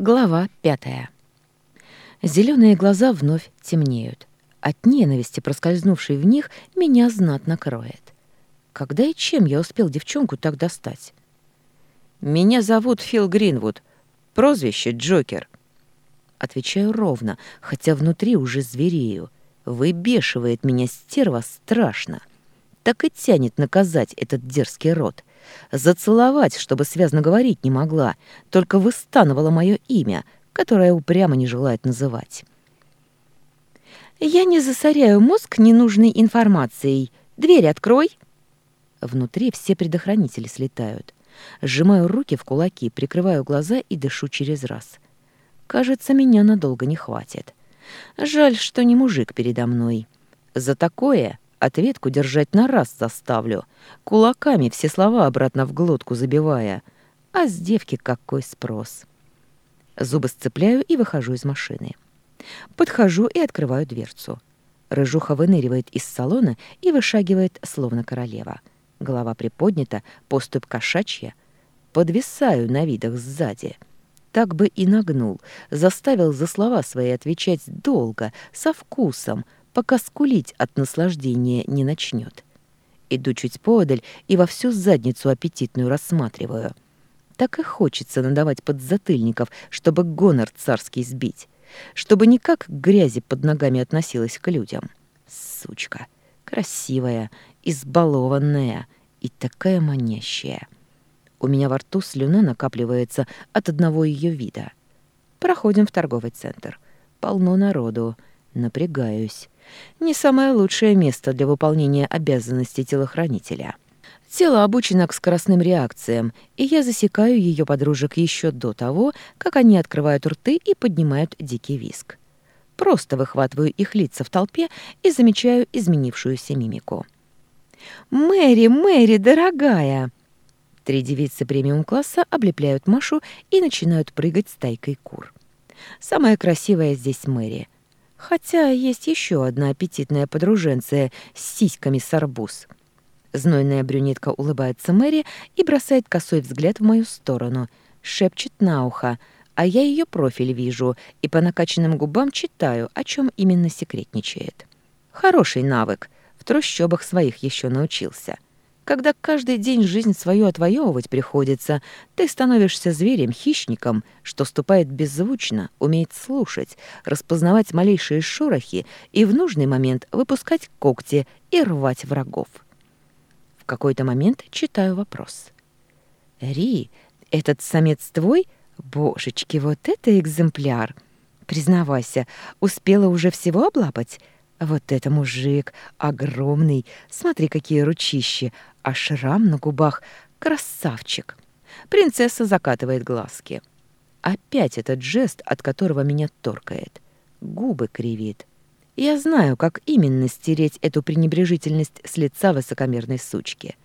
Глава пятая. Зеленые глаза вновь темнеют. От ненависти, проскользнувшей в них, меня знатно кроет. Когда и чем я успел девчонку так достать? «Меня зовут Фил Гринвуд. Прозвище Джокер». Отвечаю ровно, хотя внутри уже зверею. Выбешивает меня стерва страшно. Так и тянет наказать этот дерзкий рот. Зацеловать, чтобы связно говорить не могла, только выстанывала мое имя, которое упрямо не желает называть. «Я не засоряю мозг ненужной информацией. Дверь открой!» Внутри все предохранители слетают. Сжимаю руки в кулаки, прикрываю глаза и дышу через раз. Кажется, меня надолго не хватит. Жаль, что не мужик передо мной. За такое Ответку держать на раз заставлю, кулаками все слова обратно в глотку забивая. А с девки какой спрос. Зубы сцепляю и выхожу из машины. Подхожу и открываю дверцу. Рыжуха выныривает из салона и вышагивает, словно королева. Голова приподнята, поступь кошачья. Подвисаю на видах сзади. Так бы и нагнул, заставил за слова свои отвечать долго, со вкусом — пока скулить от наслаждения не начнет. Иду чуть подаль и во всю задницу аппетитную рассматриваю. Так и хочется надавать подзатыльников, чтобы гонор царский сбить, чтобы никак грязи под ногами относилась к людям. Сучка, красивая, избалованная и такая манящая. У меня во рту слюна накапливается от одного ее вида. Проходим в торговый центр. Полно народу. Напрягаюсь не самое лучшее место для выполнения обязанностей телохранителя. Тело обучено к скоростным реакциям, и я засекаю ее подружек еще до того, как они открывают рты и поднимают дикий виск. Просто выхватываю их лица в толпе и замечаю изменившуюся мимику. «Мэри, Мэри, дорогая!» Три девицы премиум-класса облепляют Машу и начинают прыгать с тайкой кур. Самая красивая здесь Мэри — Хотя есть еще одна аппетитная подруженция с сиськами с арбуз. Знойная брюнетка улыбается Мэри и бросает косой взгляд в мою сторону. Шепчет на ухо, а я ее профиль вижу и по накачанным губам читаю, о чем именно секретничает. Хороший навык. В трущобах своих еще научился. — когда каждый день жизнь свою отвоевывать приходится, ты становишься зверем-хищником, что ступает беззвучно, умеет слушать, распознавать малейшие шорохи и в нужный момент выпускать когти и рвать врагов. В какой-то момент читаю вопрос. «Ри, этот самец твой? Божечки, вот это экземпляр! Признавайся, успела уже всего облапать? А вот это мужик, огромный, смотри, какие ручищи, а шрам на губах, красавчик. Принцесса закатывает глазки. Опять этот жест, от которого меня торкает. Губы кривит. Я знаю, как именно стереть эту пренебрежительность с лица высокомерной сучки.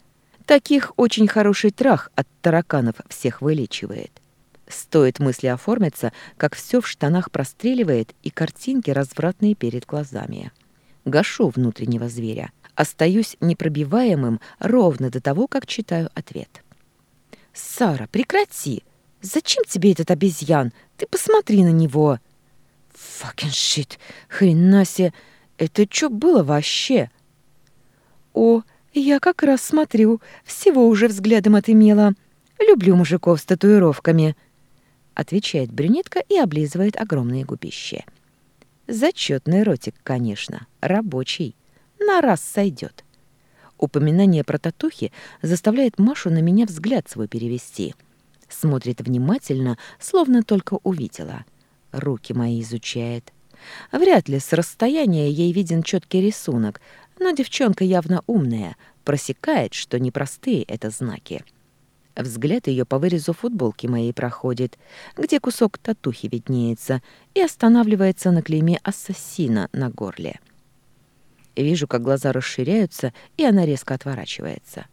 Таких очень хороший трах от тараканов всех вылечивает. Стоит мысли оформиться, как все в штанах простреливает и картинки развратные перед глазами гашу внутреннего зверя, остаюсь непробиваемым ровно до того, как читаю ответ. «Сара, прекрати! Зачем тебе этот обезьян? Ты посмотри на него!» «Факен шит! Хрена! Это что было вообще?» «О, я как раз смотрю, всего уже взглядом отымела. Люблю мужиков с татуировками», — отвечает брюнетка и облизывает огромные губища. Зачетный ротик, конечно, рабочий. На раз сойдет. Упоминание про татухи заставляет Машу на меня взгляд свой перевести. Смотрит внимательно, словно только увидела. Руки мои изучает. Вряд ли с расстояния ей виден четкий рисунок, но девчонка явно умная, просекает, что непростые это знаки. Взгляд ее по вырезу футболки моей проходит, где кусок татухи виднеется, и останавливается на клейме «Ассасина» на горле. Вижу, как глаза расширяются, и она резко отворачивается.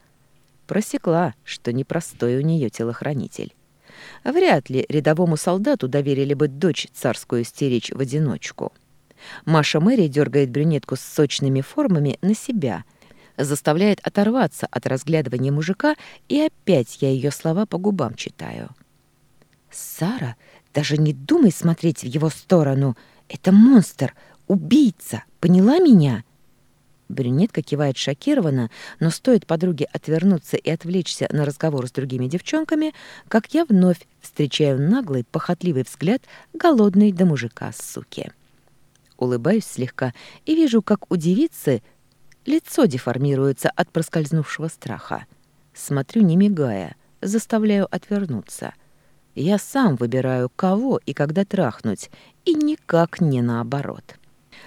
Просекла, что непростой у нее телохранитель. Вряд ли рядовому солдату доверили бы дочь царскую стеречь в одиночку. Маша Мэри дергает брюнетку с сочными формами на себя — заставляет оторваться от разглядывания мужика, и опять я ее слова по губам читаю. «Сара, даже не думай смотреть в его сторону. Это монстр, убийца, поняла меня?» Брюнетка кивает шокированно, но стоит подруге отвернуться и отвлечься на разговор с другими девчонками, как я вновь встречаю наглый, похотливый взгляд голодной до мужика суки. Улыбаюсь слегка и вижу, как у девицы Лицо деформируется от проскользнувшего страха. Смотрю, не мигая, заставляю отвернуться. Я сам выбираю, кого и когда трахнуть, и никак не наоборот.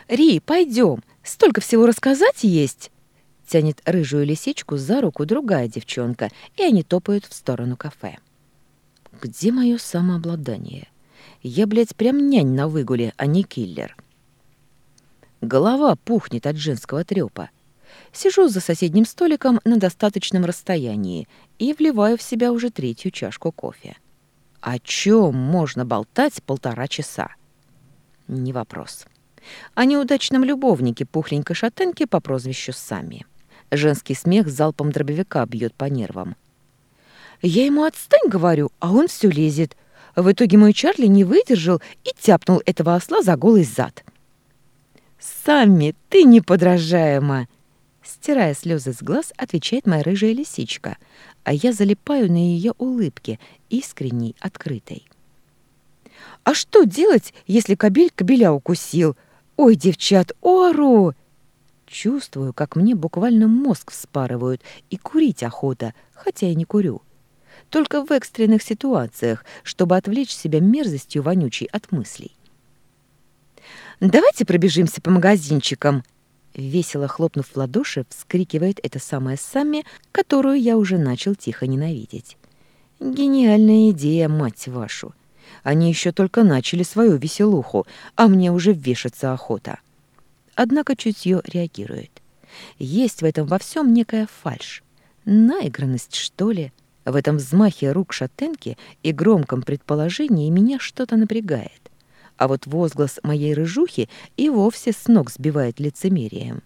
«Ри, пойдем! Столько всего рассказать есть!» Тянет рыжую лисичку за руку другая девчонка, и они топают в сторону кафе. «Где мое самообладание? Я, блядь, прям нянь на выгуле, а не киллер!» Голова пухнет от женского трёпа. Сижу за соседним столиком на достаточном расстоянии и вливаю в себя уже третью чашку кофе. О чем можно болтать полтора часа? Не вопрос. О неудачном любовнике пухленькой шатенки по прозвищу Сами. Женский смех залпом дробовика бьет по нервам. Я ему отстань, говорю, а он все лезет. В итоге мой Чарли не выдержал и тяпнул этого осла за голый зад. Сами, ты неподражаема!» Стирая слезы с глаз, отвечает моя рыжая лисичка, а я залипаю на ее улыбке, искренней, открытой. «А что делать, если кобель кобеля укусил? Ой, девчат, ору!» Чувствую, как мне буквально мозг вспарывают, и курить охота, хотя я не курю. Только в экстренных ситуациях, чтобы отвлечь себя мерзостью вонючей от мыслей. «Давайте пробежимся по магазинчикам», весело хлопнув в ладоши, вскрикивает эта самая Самми, которую я уже начал тихо ненавидеть. «Гениальная идея, мать вашу! Они еще только начали свою веселуху, а мне уже вешаться охота!» Однако чутье реагирует. Есть в этом во всем некая фальшь, наигранность, что ли. В этом взмахе рук шатенки и громком предположении меня что-то напрягает а вот возглас моей рыжухи и вовсе с ног сбивает лицемерием.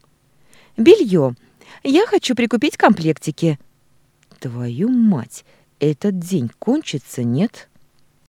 «Белье! Я хочу прикупить комплектики!» «Твою мать! Этот день кончится, нет?»